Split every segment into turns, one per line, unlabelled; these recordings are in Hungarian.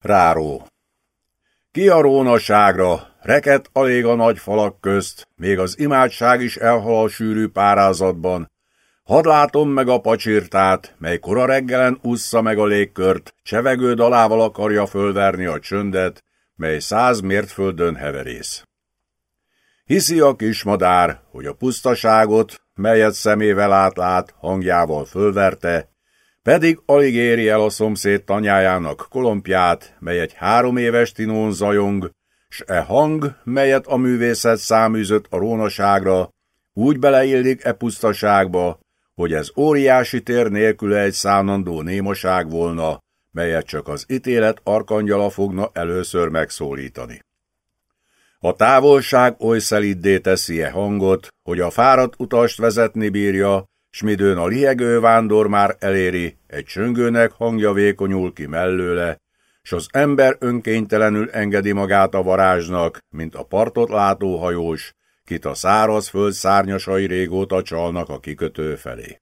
Ráró Ki a rónaságra, reket alig a nagy falak közt, még az imádság is elhal a sűrű párázatban. Hadd látom meg a pacsirtát, mely kora reggelen ússza meg a légkört, csevegő dalával akarja fölverni a csöndet, mely száz mértföldön heverész. Hiszi a kis madár, hogy a pusztaságot, melyet szemével átlát, hangjával fölverte, pedig alig éri el a szomszéd tanyájának kolompját, mely egy három éves tinón zajong, s e hang, melyet a művészet száműzött a rónaságra, úgy beleillik e pusztaságba, hogy ez óriási tér nélkül egy szánandó némaság volna, melyet csak az ítélet arkangyala fogna először megszólítani. A távolság oly szeliddé teszi e hangot, hogy a fáradt utast vezetni bírja, s midőn a liegő vándor már eléri, egy csöngőnek hangja vékonyul ki mellőle, s az ember önkénytelenül engedi magát a varázsnak, mint a partot látó hajós, kit a száraz föld szárnyasai régóta csalnak a kikötő felé.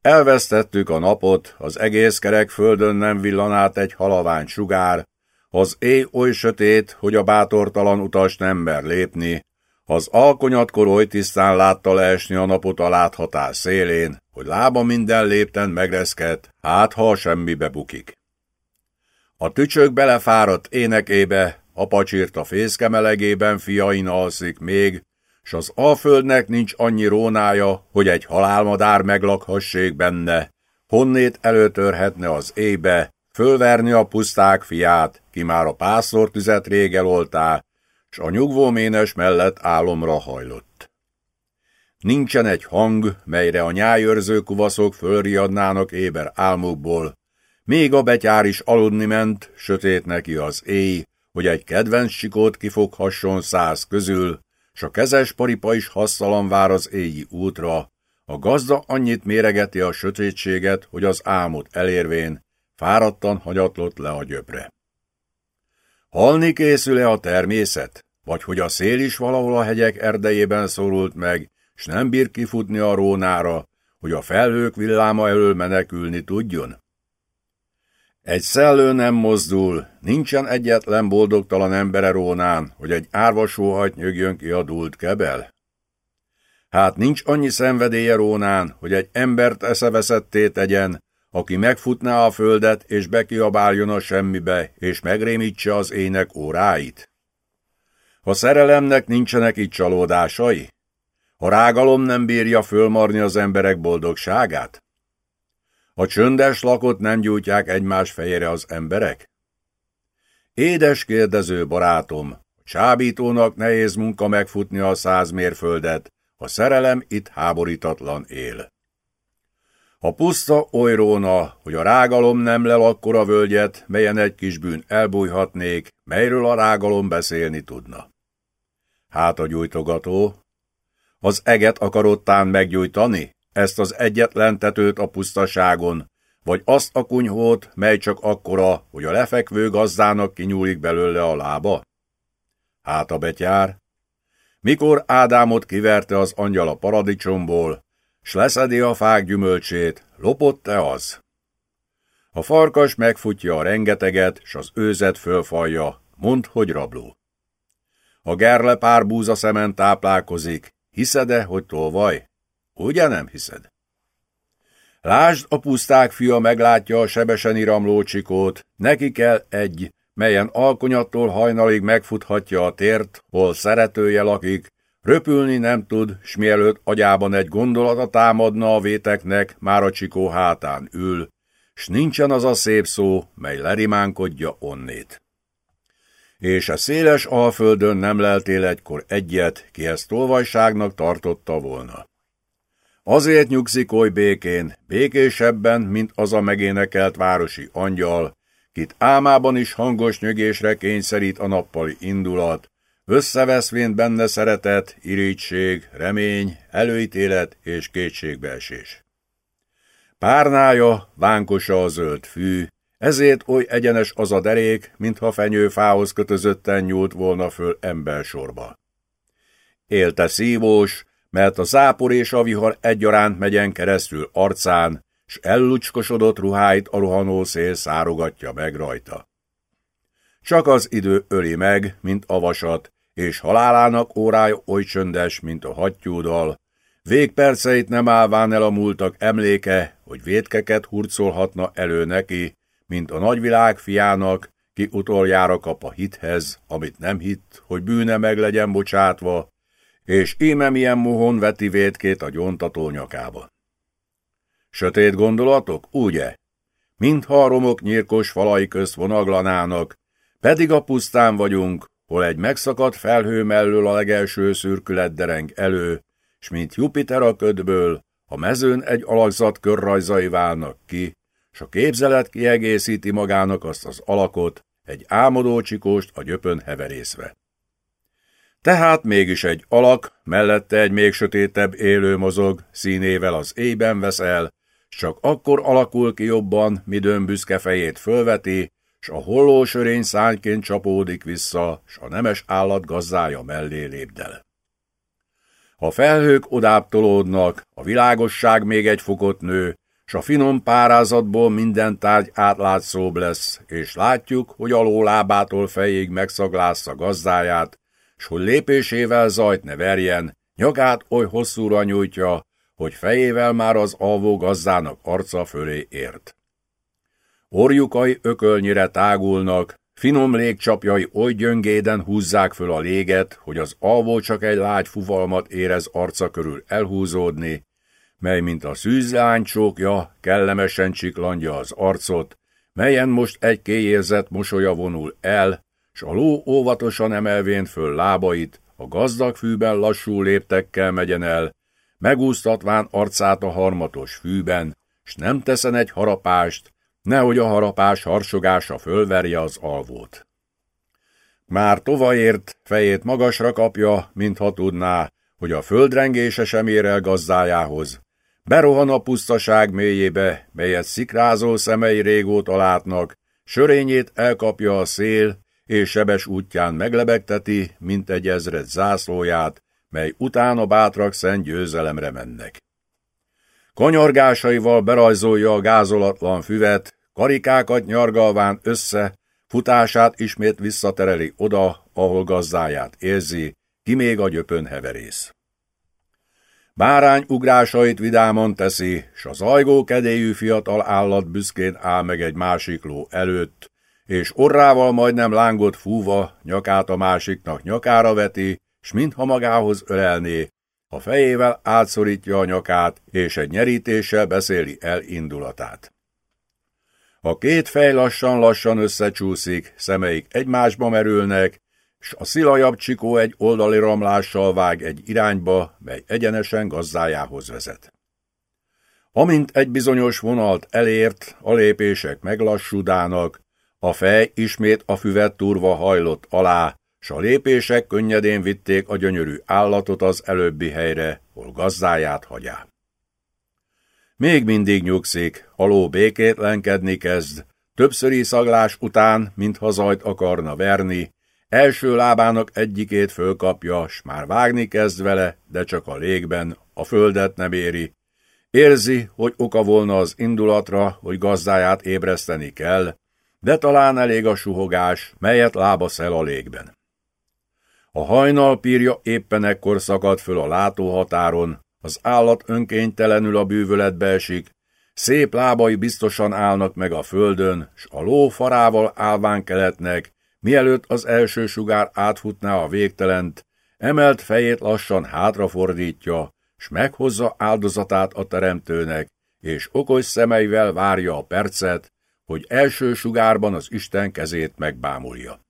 Elvesztettük a napot, az egész kerek földön nem villan át egy halavány sugár, az éj oly sötét, hogy a bátortalan utas nem mer lépni, az alkonyatkor oly tisztán látta leesni a napot a láthatás szélén, hogy lába minden lépten megreszket, hát ha semmibe bukik. A tücsök belefáradt énekébe, a pacsírt a fészke melegében fiain alszik még, s az alföldnek nincs annyi rónája, hogy egy halálmadár meglakhassék benne, honnét előtörhetne az éjbe, fölverni a puszták fiát, ki már a pásztortüzet rég eloltá, s a nyugvóménes mellett álomra hajlott. Nincsen egy hang, melyre a nyájőrző kuvaszok fölriadnának éber álmukból, még a betyár is aludni ment, sötét neki az éj, hogy egy kedvenc sikót kifoghasson száz közül, s a kezes paripa is hasszalan vár az éji útra, a gazda annyit méregeti a sötétséget, hogy az álmot elérvén, fáradtan hagyatlott le a gyöbre. Halni készül-e a természet? Vagy hogy a szél is valahol a hegyek erdejében szorult meg, s nem bír kifutni a rónára, hogy a felhők villáma elől menekülni tudjon? Egy szellő nem mozdul, nincsen egyetlen boldogtalan embere rónán, hogy egy árvasóhajt nyögjön ki a dúlt kebel. Hát nincs annyi szenvedélye rónán, hogy egy embert eszeveszetté tegyen, aki megfutná a földet, és bekiabáljon a semmibe, és megrémítse az ének óráit? A szerelemnek nincsenek itt csalódásai? A rágalom nem bírja fölmarni az emberek boldogságát? A csöndes lakot nem gyújtják egymás fejére az emberek? Édes kérdező barátom, a csábítónak nehéz munka megfutni a száz mérföldet, a szerelem itt háborítatlan él. A puszta oly róna, hogy a rágalom nem lel akkora völgyet, melyen egy kis bűn elbújhatnék, melyről a rágalom beszélni tudna. Hát a gyújtogató, az eget akarottán meggyújtani, ezt az egyetlen tetőt a pusztaságon, vagy azt a kunyhót, mely csak akkora, hogy a lefekvő gazdának kinyúlik belőle a lába? Hát a betyár. Mikor Ádámot kiverte az angyal a paradicsomból, s leszedi a fák gyümölcsét, lopott-e az? A farkas megfutja a rengeteget, s az őzet fölfalja, mond, hogy rabló. A gerle pár búza szemen táplálkozik, hiszed-e, hogy tolvaj? Ugye nem hiszed? Lásd, a puszták fia meglátja a sebesen iramló csikót, neki kell egy, melyen alkonyattól hajnalig megfuthatja a tért, hol szeretője lakik, Röpülni nem tud, s mielőtt agyában egy gondolata támadna a véteknek, már a csikó hátán ül, s nincsen az a szép szó, mely lerimánkodja onnét. És a széles alföldön nem leltél egykor egyet, ki ezt tolvajságnak tartotta volna. Azért nyugszik oly békén, békésebben, mint az a megénekelt városi angyal, kit álmában is hangos nyögésre kényszerít a nappali indulat, összeveszvén benne szeretet, irigység, remény, előítélet és kétségbeesés. Párnája, vánkosa a zöld fű, ezért oly egyenes az a derék, mintha fenyőfához kötözötten nyúlt volna föl embersorba. Élte szívós, mert a zápor és a vihar egyaránt megyen keresztül arcán, s ellucskosodott ruháit a rohanó szél szárogatja meg rajta. Csak az idő öli meg, mint a vasat, és halálának órája oly csöndes, mint a hattyúdal. Végperceit nem állván el a múltak emléke, hogy vétkeket hurcolhatna elő neki, mint a nagyvilág fiának, ki utoljára kap a hithez, amit nem hitt, hogy bűne meg legyen bocsátva, és íme milyen muhon veti vétkét a gyontató nyakába. Sötét gondolatok, ugye? Mintha a romok nyírkos falai közt vonaglanának, pedig a pusztán vagyunk, hol egy megszakadt felhő mellől a legelső szürkület dereng elő, s mint Jupiter a ködből, a mezőn egy alakzat körrajzai válnak ki, s a képzelet kiegészíti magának azt az alakot, egy álmodó csikóst a gyöpön heverészve. Tehát mégis egy alak, mellette egy még sötétebb élő mozog, színével az éjben veszel, csak akkor alakul ki jobban, midőn büszke fejét fölveti, s a holló sörény szányként csapódik vissza, s a nemes állat gazdája mellé lépdel. A felhők odább tolódnak, a világosság még egy fokot nő, s a finom párázatból minden tárgy átlátszóbb lesz, és látjuk, hogy aló lábától fejéig megszaglászza gazdáját, s hogy lépésével zajt ne verjen, nyakát oly hosszúra nyújtja, hogy fejével már az alvó gazdának arca fölé ért. Orjukai ökölnyire tágulnak, finom légcsapjai oly gyöngéden húzzák föl a léget, hogy az alvó csak egy lágy fuvalmat érez arca körül elhúzódni, mely mint a szűzlány csókja kellemesen csiklandja az arcot, melyen most egy kéjérzett mosolya vonul el, s a ló óvatosan emelvén föl lábait, a gazdag fűben lassú léptekkel megyen el, megúsztatván arcát a harmatos fűben, s nem teszen egy harapást, nehogy a harapás harsogása fölverje az alvót. Már tovaért fejét magasra kapja, mintha tudná, hogy a földrengése sem ér el gazdájához. Berohan a pusztaság mélyébe, melyet szikrázó szemei régóta látnak, sörényét elkapja a szél, és sebes útján meglebegteti, mint egy ezred zászlóját, mely utána bátrak szent győzelemre mennek. Kanyargásaival berajzolja a gázolatlan füvet, karikákat nyargalván össze, futását ismét visszatereli oda, ahol gazdáját érzi, ki még a gyöpön heverész. Bárány ugrásait vidáman teszi, s az ajgó kedélyű fiatal állat büszkén áll meg egy másik ló előtt, és orrával majdnem lángot fúva nyakát a másiknak nyakára veti, s mintha magához ölelné, a fejével átszorítja a nyakát, és egy nyerítéssel beszéli el indulatát. A két fej lassan-lassan összecsúszik, szemeik egymásba merülnek, s a szilajabb csikó egy oldali romlással vág egy irányba, mely egyenesen gazdájához vezet. Amint egy bizonyos vonalt elért, a lépések meglassúdának, a fej ismét a füvet turva hajlott alá, s a lépések könnyedén vitték a gyönyörű állatot az előbbi helyre, hol gazdáját hagyá. Még mindig nyugszik, haló békétlenkedni kezd, többszöri szaglás után, mintha zajt akarna verni, első lábának egyikét fölkapja, s már vágni kezd vele, de csak a légben, a földet nem éri. Érzi, hogy oka volna az indulatra, hogy gazdáját ébreszteni kell, de talán elég a suhogás, melyet lába szel a légben. A hajnalpírja éppen ekkor szakad föl a látóhatáron, az állat önkénytelenül a bűvöletbe esik, szép lábai biztosan állnak meg a földön, s a ló farával állván keletnek, mielőtt az első sugár átfutná a végtelent, emelt fejét lassan hátrafordítja, s meghozza áldozatát a teremtőnek, és okos szemeivel várja a percet, hogy első sugárban az Isten kezét megbámulja.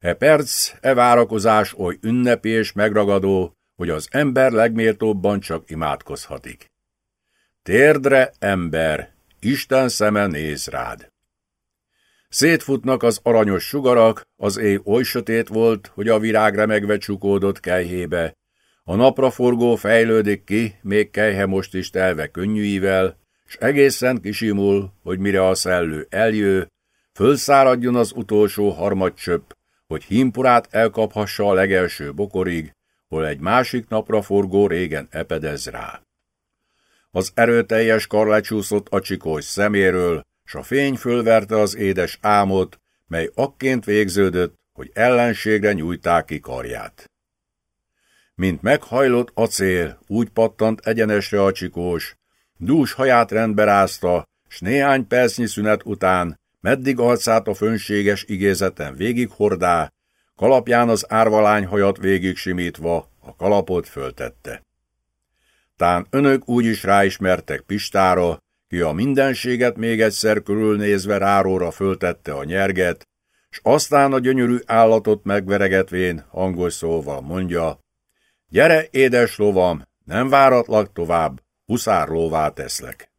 E perc, e várakozás oly ünnepi és megragadó, hogy az ember legméltóbban csak imádkozhatik. Térdre, ember, Isten szeme néz rád. Szétfutnak az aranyos sugarak, az éj oly sötét volt, hogy a virág remegve csukódott kejhébe. A napraforgó fejlődik ki, még kejhe most is telve könnyűivel, s egészen kisimul, hogy mire a szellő eljő, fölszáradjon az utolsó harmadcsöpp, hogy hímpurát elkaphassa a legelső bokorig, hol egy másik napra forgó régen epedez rá. Az erőteljes kar lecsúszott a csikós szeméről, s a fény fölverte az édes álmot, mely akként végződött, hogy ellenségre nyújták ki karját. Mint meghajlott acél, úgy pattant egyenesre a csikós, dús haját rendbe rázta, s néhány percnyi szünet után, meddig arcát a fönséges igézeten végig hordá, kalapján az árvalány hajat végig simítva, a kalapot föltette. Tán önök úgy is ráismertek Pistára, ki a mindenséget még egyszer körülnézve ráróra föltette a nyerget, s aztán a gyönyörű állatot megveregetvén angol szóval mondja, Gyere, édes lovam, nem váratlak tovább, huszárlóvá teszlek.